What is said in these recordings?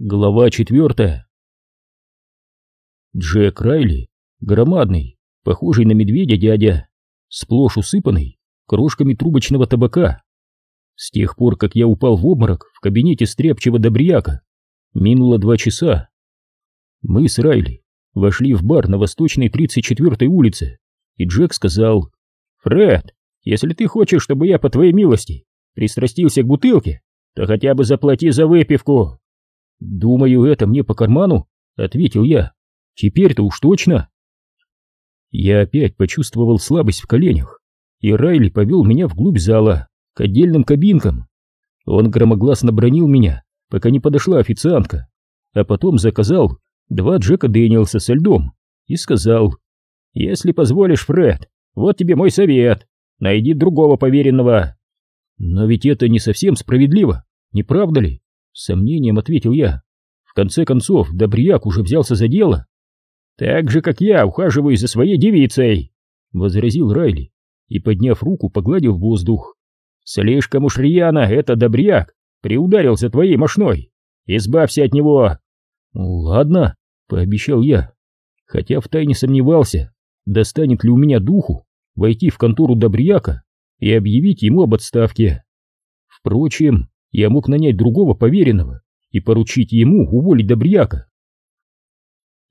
Глава четвертая. Джек Райли, громадный, похожий на медведя дядя, сплошь усыпанный крошками трубочного табака. С тех пор, как я упал в обморок в кабинете стряпчего добряка, минуло два часа. Мы с Райли вошли в бар на восточной 34-й улице, и Джек сказал, «Фред, если ты хочешь, чтобы я, по твоей милости, пристрастился к бутылке, то хотя бы заплати за выпивку». «Думаю, это мне по карману», — ответил я. «Теперь-то уж точно». Я опять почувствовал слабость в коленях, и Райли повел меня вглубь зала, к отдельным кабинкам. Он громогласно бронил меня, пока не подошла официантка, а потом заказал два Джека Дэниелса со льдом и сказал, «Если позволишь, Фред, вот тебе мой совет, найди другого поверенного». «Но ведь это не совсем справедливо, не правда ли?» С сомнением ответил я. В конце концов, Добряк уже взялся за дело. Так же, как я ухаживаю за своей девицей, возразил Райли и, подняв руку, погладил воздух. Слишком уж рьяно это Добряк приударил за твоей мошной. Избавься от него. Ладно, пообещал я, хотя втайне сомневался, достанет ли у меня духу войти в контору Добряка и объявить ему об отставке. Впрочем, я мог нанять другого поверенного и поручить ему уволить Добряка.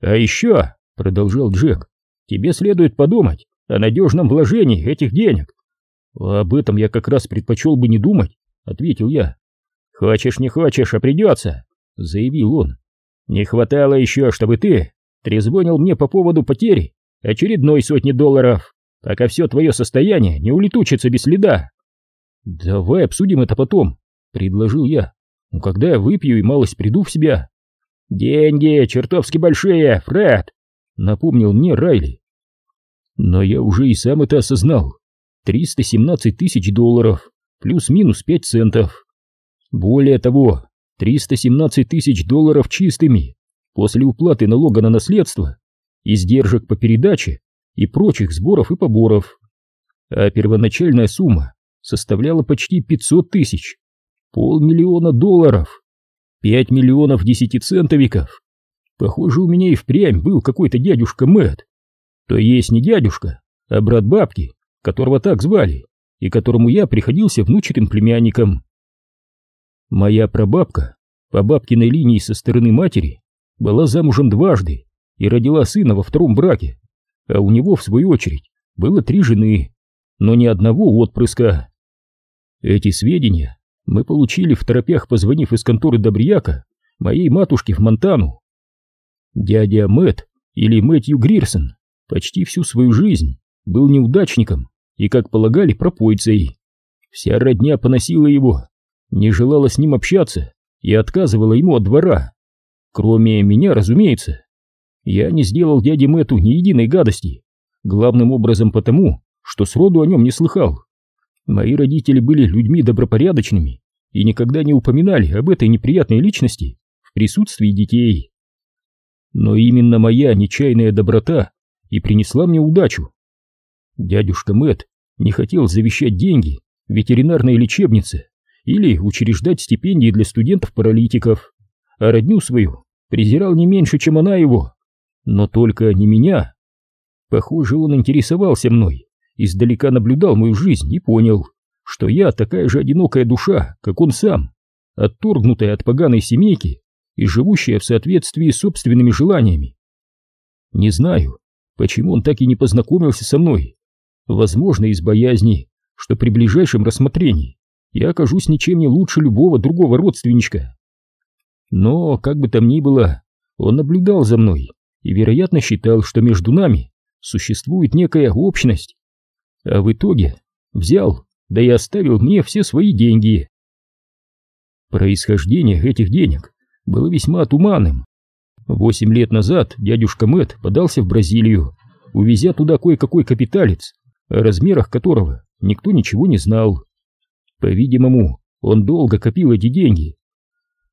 «А еще», — продолжал Джек, — «тебе следует подумать о надежном вложении этих денег». «Об этом я как раз предпочел бы не думать», — ответил я. «Хочешь, не хочешь, а придется», — заявил он. «Не хватало еще, чтобы ты трезвонил мне по поводу потери очередной сотни долларов, пока все твое состояние не улетучится без следа». «Давай обсудим это потом», предложил я. Ну, когда я выпью и малость приду в себя. Деньги чертовски большие, Фред, напомнил мне Райли. Но я уже и сам это осознал. 317 тысяч долларов, плюс-минус 5 центов. Более того, 317 тысяч долларов чистыми, после уплаты налога на наследство, издержек по передаче и прочих сборов и поборов. А первоначальная сумма составляла почти 500 тысяч. Полмиллиона долларов. Пять миллионов десятицентовиков. Похоже, у меня и впрямь был какой-то дядюшка Мэтт. То есть не дядюшка, а брат бабки, которого так звали, и которому я приходился внучатым племянником. Моя прабабка, по бабкиной линии со стороны матери, была замужем дважды и родила сына во втором браке, а у него, в свою очередь, было три жены, но ни одного отпрыска. Эти сведения мы получили в торопях, позвонив из конторы Добряка моей матушке в Монтану. Дядя Мэт или Мэтью Грирсон почти всю свою жизнь был неудачником и, как полагали, пропойцей. Вся родня поносила его, не желала с ним общаться и отказывала ему от двора. Кроме меня, разумеется. Я не сделал дяде Мэту ни единой гадости, главным образом потому, что сроду о нем не слыхал. Мои родители были людьми добропорядочными и никогда не упоминали об этой неприятной личности в присутствии детей. Но именно моя нечаянная доброта и принесла мне удачу. Дядюшка Мэт не хотел завещать деньги ветеринарной лечебнице или учреждать стипендии для студентов-паралитиков, а родню свою презирал не меньше, чем она его, но только не меня. Похоже, он интересовался мной издалека наблюдал мою жизнь и понял, что я такая же одинокая душа, как он сам, отторгнутая от поганой семейки и живущая в соответствии с собственными желаниями. Не знаю, почему он так и не познакомился со мной. Возможно, из боязни, что при ближайшем рассмотрении я окажусь ничем не лучше любого другого родственничка. Но, как бы там ни было, он наблюдал за мной и, вероятно, считал, что между нами существует некая общность, а в итоге взял, да и оставил мне все свои деньги. Происхождение этих денег было весьма туманным. Восемь лет назад дядюшка Мэт подался в Бразилию, увезя туда кое-какой капиталец, о размерах которого никто ничего не знал. По-видимому, он долго копил эти деньги.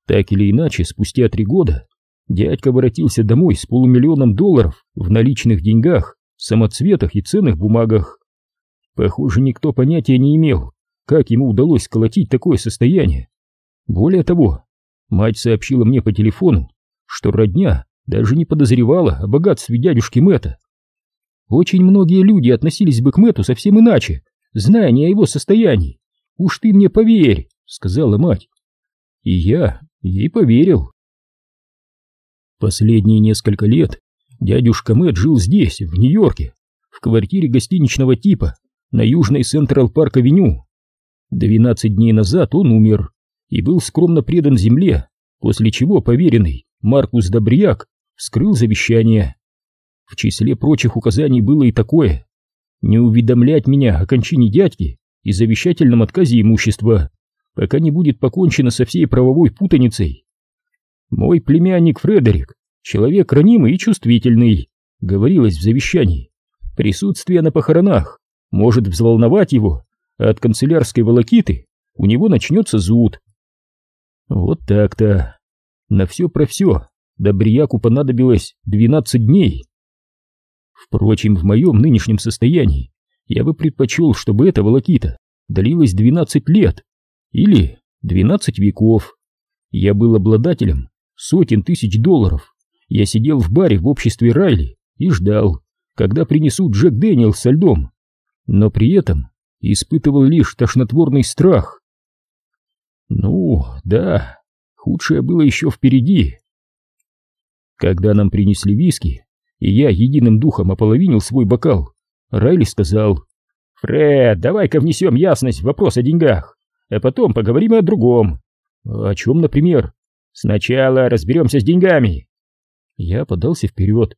Так или иначе, спустя три года дядька воротился домой с полумиллионом долларов в наличных деньгах, самоцветах и ценных бумагах. Похоже, никто понятия не имел, как ему удалось сколотить такое состояние. Более того, Мать сообщила мне по телефону, что родня даже не подозревала о богатстве дядюшки Мэтта. Очень многие люди относились бы к Мэтту совсем иначе, зная не о его состоянии. «Уж ты мне поверь», — сказала мать. И я ей поверил. Последние несколько лет дядюшка Мэтт жил здесь, в Нью-Йорке, в квартире гостиничного типа на южной Централ Парк-авеню. Двенадцать дней назад он умер и был скромно предан земле, после чего поверенный Маркус Добряк вскрыл завещание. В числе прочих указаний было и такое — не уведомлять меня о кончине дядьки и завещательном отказе имущества, пока не будет покончено со всей правовой путаницей. Мой племянник Фредерик — человек ранимый и чувствительный, говорилось в завещании. Присутствие на похоронах может взволновать его, а от канцелярской волокиты у него начнется зуд. Вот так-то. На все про все Добряку понадобилось 12 дней. Впрочем, в моем нынешнем состоянии я бы предпочел, чтобы эта волокита длилась 12 лет или 12 веков. Я был обладателем сотен тысяч долларов. Я сидел в баре в обществе Райли и ждал, когда принесут Джек Дэниел со льдом, но при этом испытывал лишь тошнотворный страх. Ну, да, худшее было еще впереди. Когда нам принесли виски, и я единым духом ополовинил свой бокал, Райли сказал, «Фред, давай-ка внесем ясность в вопрос о деньгах, а потом поговорим о другом». «О чем, например?» «Сначала разберемся с деньгами». Я подался вперед.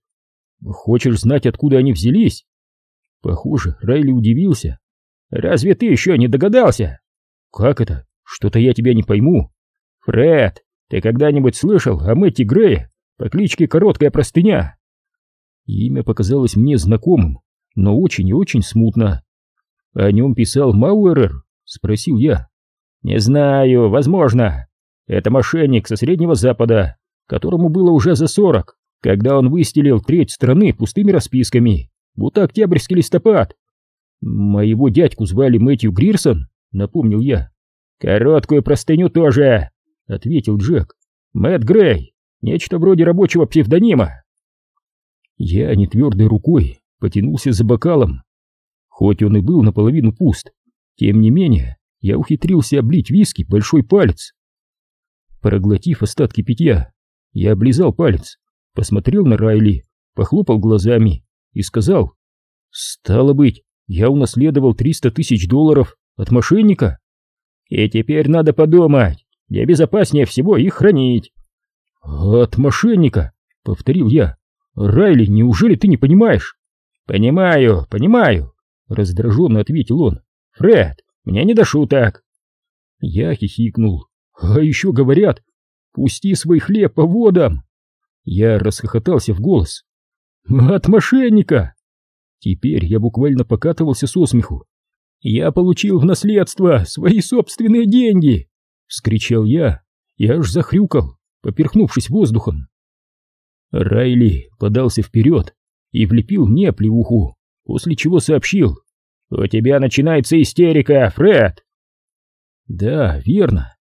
«Хочешь знать, откуда они взялись?» Похоже, Райли удивился. «Разве ты еще не догадался?» «Как это? Что-то я тебя не пойму». «Фред, ты когда-нибудь слышал о Мэтти Грее по кличке Короткая Простыня?» Имя показалось мне знакомым, но очень и очень смутно. «О нем писал Мауэрер?» — спросил я. «Не знаю, возможно. Это мошенник со Среднего Запада, которому было уже за сорок, когда он выстелил треть страны пустыми расписками, будто октябрьский листопад. Моего дядьку звали Мэтью Грирсон, напомнил я. Короткую простыню тоже, ответил Джек. Мэтт Грей, нечто вроде рабочего псевдонима. Я нетвердой рукой потянулся за бокалом. Хоть он и был наполовину пуст, тем не менее я ухитрился облить виски большой палец. Проглотив остатки питья, я облизал палец, посмотрел на Райли, похлопал глазами и сказал, «Стало быть, я унаследовал 300 тысяч долларов от мошенника, и теперь надо подумать, где безопаснее всего их хранить». «От мошенника», — повторил я, «Райли, неужели ты не понимаешь?» «Понимаю, понимаю», — раздраженно ответил он. «Фред, мне не до шуток». Я хихикнул. А еще говорят, пусти свой хлеб по водам. Я расхохотался в голос. От мошенника! Теперь я буквально покатывался со смеху. Я получил в наследство свои собственные деньги! Вскричал я и аж захрюкал, поперхнувшись воздухом. Райли подался вперед и влепил мне плевуху, после чего сообщил. «У тебя начинается истерика, Фред!» «Да, верно.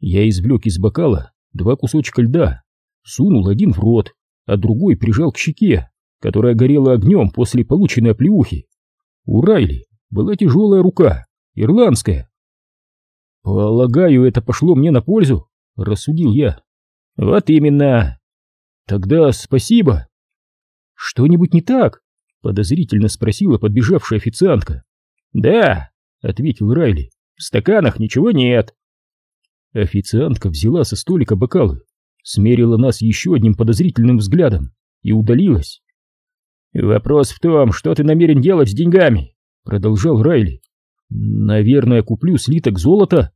Я извлек из бокала два кусочка льда, сунул один в рот, а другой прижал к щеке, которая горела огнем после полученной оплеухи. У Райли была тяжелая рука, ирландская. «Полагаю, это пошло мне на пользу», — рассудил я. «Вот именно. Тогда спасибо». «Что-нибудь не так?» — подозрительно спросила подбежавшая официантка. «Да», — ответил Райли, — «в стаканах ничего нет». Официантка взяла со столика бокалы, смерила нас еще одним подозрительным взглядом и удалилась. «Вопрос в том, что ты намерен делать с деньгами?» — продолжал Райли. «Наверное, куплю слиток золота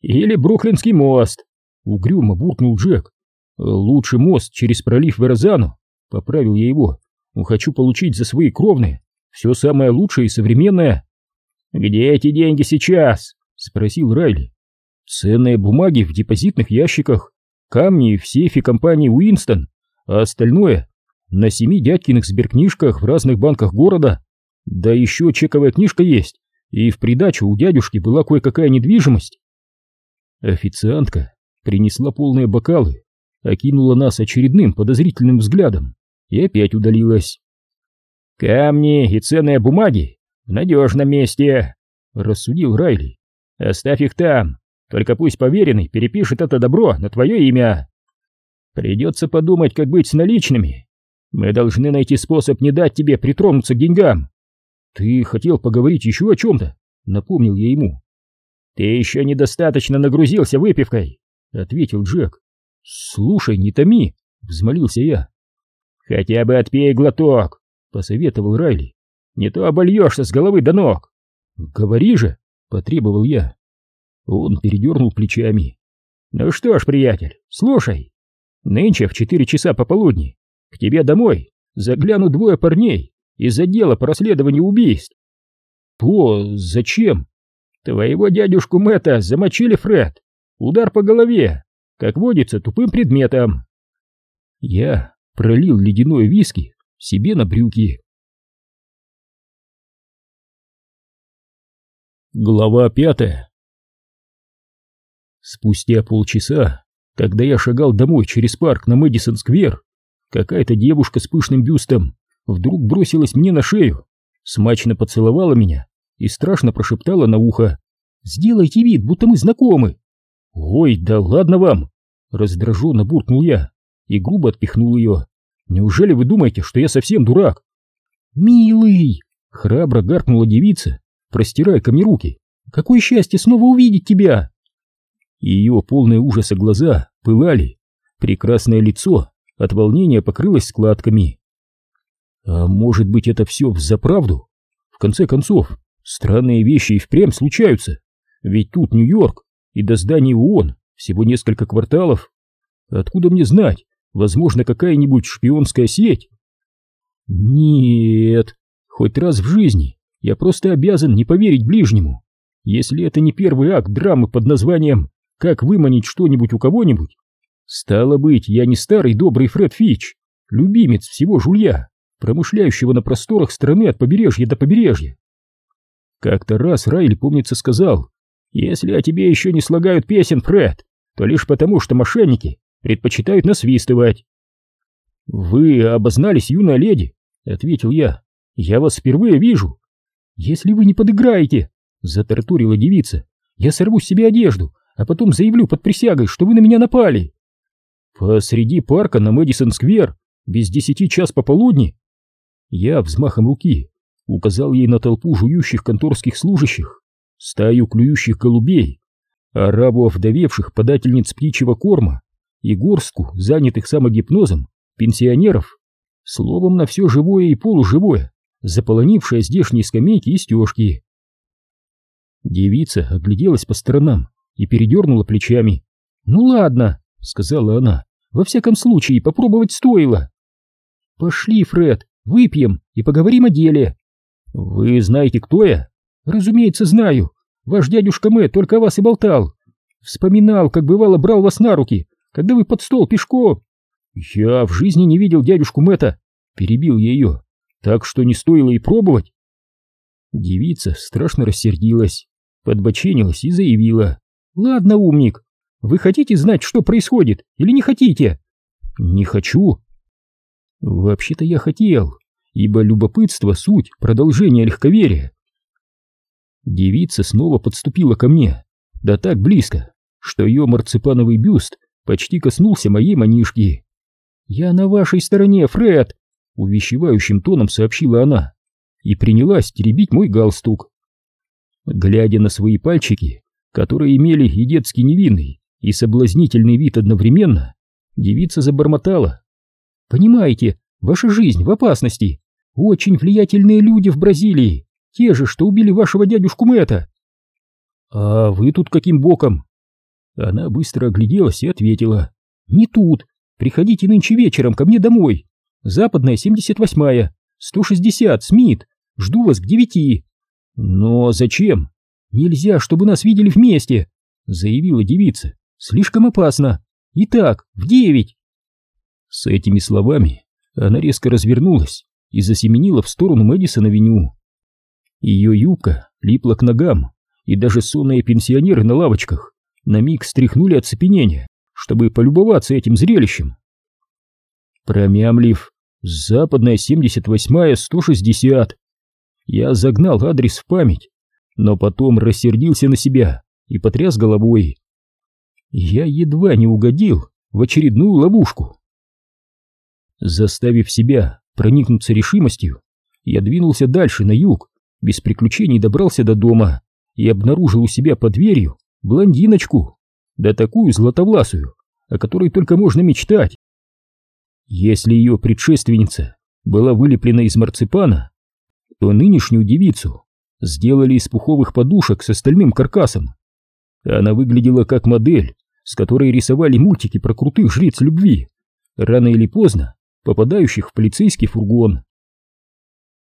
или Бруклинский мост», — угрюмо буркнул Джек. «Лучше мост через пролив Верозану», — поправил я его. «Хочу получить за свои кровные все самое лучшее и современное». «Где эти деньги сейчас?» — спросил Райли. Ценные бумаги в депозитных ящиках, камни в сейфе компании Уинстон, а остальное на семи дядькиных сберкнижках в разных банках города. Да еще чековая книжка есть, и в придачу у дядюшки была кое-какая недвижимость. Официантка принесла полные бокалы, окинула нас очередным подозрительным взглядом и опять удалилась. «Камни и ценные бумаги в надежном месте», — рассудил Райли. «Оставь их там, только пусть поверенный перепишет это добро на твое имя. Придется подумать, как быть с наличными. Мы должны найти способ не дать тебе притронуться к деньгам». «Ты хотел поговорить еще о чем-то?» — напомнил я ему. «Ты еще недостаточно нагрузился выпивкой», — ответил Джек. «Слушай, не томи», — взмолился я. «Хотя бы отпей глоток», — посоветовал Райли. «Не то обольешься с головы до ног». «Говори же», — потребовал я. Он передернул плечами. «Ну что ж, приятель, слушай. Нынче в четыре часа пополудни к тебе домой заглянут двое парней из отдела по расследованию убийств». «По... зачем?» «Твоего дядюшку Мэтта замочили, Фред. Удар по голове, как водится, тупым предметом». Я пролил ледяное виски себе на брюки. Глава пятая Спустя полчаса, когда я шагал домой через парк на Мэдисон-сквер, какая-то девушка с пышным бюстом вдруг бросилась мне на шею, смачно поцеловала меня и страшно прошептала на ухо «Сделайте вид, будто мы знакомы!» «Ой, да ладно вам!» Раздраженно буркнул я и грубо отпихнул ее. «Неужели вы думаете, что я совсем дурак?» «Милый!» — храбро гаркнула девица, простирая ко мне руки. «Какое счастье снова увидеть тебя!» Ее полные ужаса глаза пылали, прекрасное лицо от волнения покрылось складками. А может быть это все взаправду? В конце концов, странные вещи и впрямь случаются, ведь тут Нью-Йорк, и до здания ООН всего несколько кварталов. Откуда мне знать, возможно, какая-нибудь шпионская сеть? Нет, хоть раз в жизни я просто обязан не поверить ближнему, если это не первый акт драмы под названием как выманить что-нибудь у кого-нибудь? Стало быть, я не старый добрый Фред Фич, любимец всего жулья, промышляющего на просторах страны от побережья до побережья. Как-то раз Райли, помнится, сказал, «Если о тебе еще не слагают песен, Фред, то лишь потому, что мошенники предпочитают насвистывать». «Вы обознались, юная леди», — ответил я. «Я вас впервые вижу». «Если вы не подыграете», — затартурила девица, — «я сорву себе одежду а потом заявлю под присягой, что вы на меня напали. Посреди парка на Мэдисон-сквер, без десяти час пополудни. Я взмахом руки указал ей на толпу жующих конторских служащих, стаю клюющих голубей, арабу овдовевших подательниц птичьего корма и горстку, занятых самогипнозом, пенсионеров, словом, на все живое и полуживое, заполонившее здешние скамейки и стежки. Девица огляделась по сторонам, и передернула плечами. «Ну ладно», — сказала она, — «во всяком случае попробовать стоило». «Пошли, Фред, выпьем и поговорим о деле». «Вы знаете, кто я?» «Разумеется, знаю. Ваш дядюшка Мэтт только о вас и болтал. Вспоминал, как бывало брал вас на руки, когда вы под стол пешком». «Я в жизни не видел дядюшку Мэтта», — перебил я ее, — «так что не стоило и пробовать». Девица страшно рассердилась, подбоченилась и заявила. «Ладно, умник, вы хотите знать, что происходит, или не хотите?» «Не хочу». «Вообще-то я хотел, ибо любопытство — суть продолжения легковерия». Девица снова подступила ко мне, да так близко, что ее марципановый бюст почти коснулся моей манишки. «Я на вашей стороне, Фред!» — увещевающим тоном сообщила она и принялась теребить мой галстук. Глядя на свои пальчики, которые имели и детский невинный, и соблазнительный вид одновременно, девица забормотала. «Понимаете, ваша жизнь в опасности. Очень влиятельные люди в Бразилии, те же, что убили вашего дядюшку Мэтта». «А вы тут каким боком?» Она быстро огляделась и ответила. «Не тут. Приходите нынче вечером ко мне домой. Западная, 78-я, 160, Смит. Жду вас к девяти». «Но зачем?» «Нельзя, чтобы нас видели вместе!» — заявила девица. «Слишком опасно! Итак, в девять!» С этими словами она резко развернулась и засеменила в сторону Мэдисон-авеню. Ее юбка липла к ногам, и даже сонные пенсионеры на лавочках на миг стряхнули оцепенение. чтобы полюбоваться этим зрелищем. Промямлив, западная 78-я 160, я загнал адрес в память, но потом рассердился на себя и потряс головой. Я едва не угодил в очередную ловушку. Заставив себя проникнуться решимостью, я двинулся дальше, на юг, без приключений добрался до дома и обнаружил у себя под дверью блондиночку, да такую златовласую, о которой только можно мечтать. Если ее предшественница была вылеплена из марципана, то нынешнюю девицу сделали из пуховых подушек с остальным каркасом. Она выглядела как модель, с которой рисовали мультики про крутых жриц любви, рано или поздно попадающих в полицейский фургон.